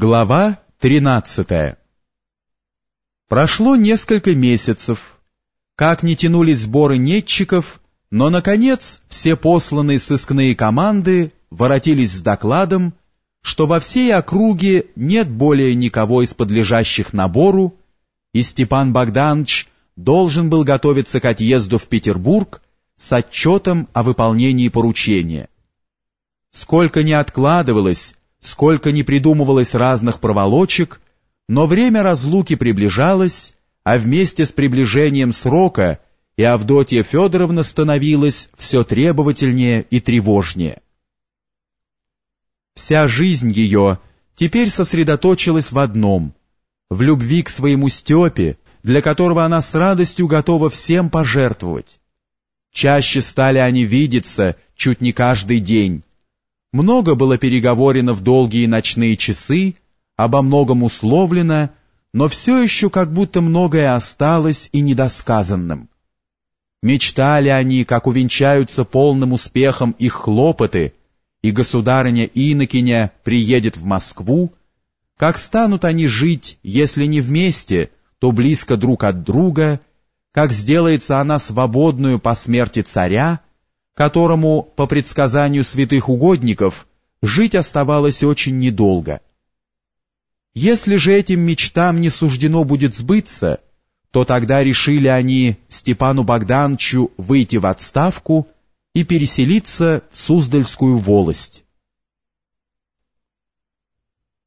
Глава 13 Прошло несколько месяцев. Как не тянулись сборы нетчиков, но, наконец, все посланные сыскные команды воротились с докладом, что во всей округе нет более никого из подлежащих набору, и Степан Богданович должен был готовиться к отъезду в Петербург с отчетом о выполнении поручения. Сколько ни откладывалось, сколько ни придумывалось разных проволочек, но время разлуки приближалось, а вместе с приближением срока и Авдотья Федоровна становилась все требовательнее и тревожнее. Вся жизнь ее теперь сосредоточилась в одном — в любви к своему Степе, для которого она с радостью готова всем пожертвовать. Чаще стали они видеться чуть не каждый день, много было переговорено в долгие ночные часы, обо многом условлено, но все еще как будто многое осталось и недосказанным. Мечтали они, как увенчаются полным успехом их хлопоты, и государыня Инокиня приедет в Москву, как станут они жить, если не вместе, то близко друг от друга, как сделается она свободную по смерти царя, которому, по предсказанию святых угодников, жить оставалось очень недолго. Если же этим мечтам не суждено будет сбыться, то тогда решили они Степану Богдановичу выйти в отставку и переселиться в Суздальскую волость.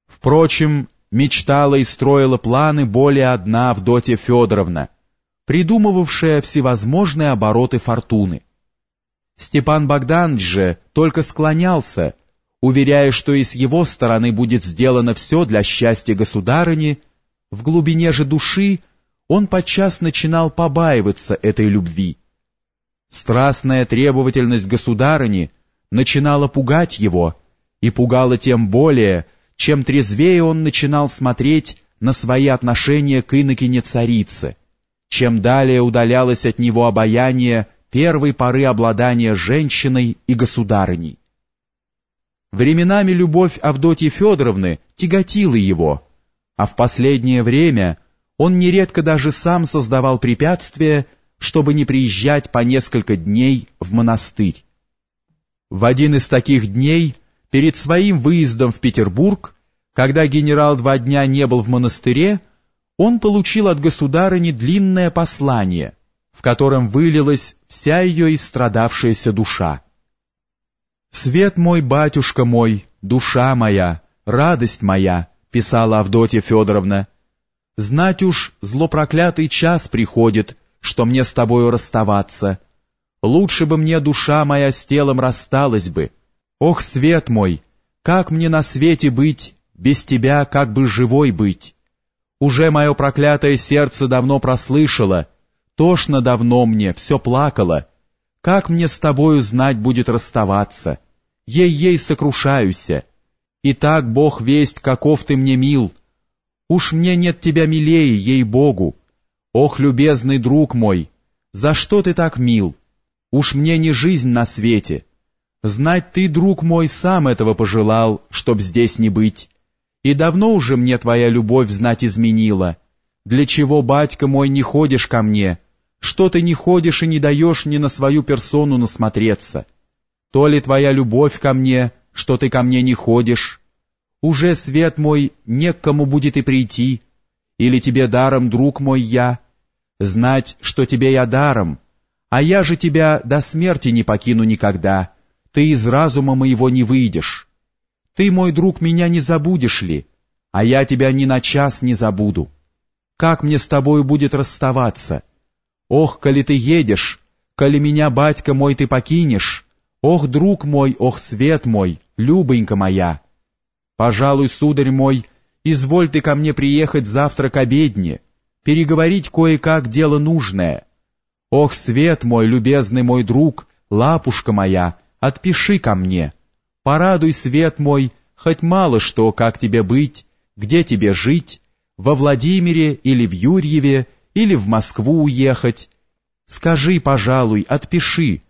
Впрочем, мечтала и строила планы более одна Авдотья Федоровна, придумывавшая всевозможные обороты фортуны. Степан Богданович же только склонялся, уверяя, что и с его стороны будет сделано все для счастья государыни, в глубине же души он подчас начинал побаиваться этой любви. Страстная требовательность государыни начинала пугать его, и пугала тем более, чем трезвее он начинал смотреть на свои отношения к инокине царице, чем далее удалялось от него обаяние первой поры обладания женщиной и государыней. Временами любовь Авдотьи Федоровны тяготила его, а в последнее время он нередко даже сам создавал препятствия, чтобы не приезжать по несколько дней в монастырь. В один из таких дней, перед своим выездом в Петербург, когда генерал два дня не был в монастыре, он получил от государыни длинное послание — в котором вылилась вся ее истрадавшаяся душа. «Свет мой, батюшка мой, душа моя, радость моя», — писала Авдотья Федоровна, — «знать уж злопроклятый час приходит, что мне с тобою расставаться. Лучше бы мне душа моя с телом рассталась бы. Ох, свет мой, как мне на свете быть, без тебя как бы живой быть? Уже мое проклятое сердце давно прослышало, Тошно давно мне, все плакало. Как мне с тобою знать будет расставаться? Ей-ей сокрушаюся. И так Бог весть, каков ты мне мил. Уж мне нет тебя милее, ей-богу. Ох, любезный друг мой, за что ты так мил? Уж мне не жизнь на свете. Знать ты, друг мой, сам этого пожелал, чтоб здесь не быть. И давно уже мне твоя любовь знать изменила. Для чего, батька мой, не ходишь ко мне? Что ты не ходишь и не даешь мне на свою персону насмотреться? То ли твоя любовь ко мне, что ты ко мне не ходишь? Уже, свет мой, не к кому будет и прийти. Или тебе даром, друг мой, я? Знать, что тебе я даром, а я же тебя до смерти не покину никогда. Ты из разума моего не выйдешь. Ты, мой друг, меня не забудешь ли? А я тебя ни на час не забуду. Как мне с тобою будет расставаться? Ох, коли ты едешь, коли меня, батька мой, ты покинешь, ох, друг мой, ох, свет мой, любонька моя. Пожалуй, сударь мой, изволь ты ко мне приехать завтра к обедне, переговорить кое-как дело нужное. Ох, свет мой, любезный мой друг, лапушка моя, отпиши ко мне. Порадуй, свет мой, хоть мало что, как тебе быть, где тебе жить, во Владимире или в Юрьеве, или в Москву уехать. Скажи, пожалуй, отпиши,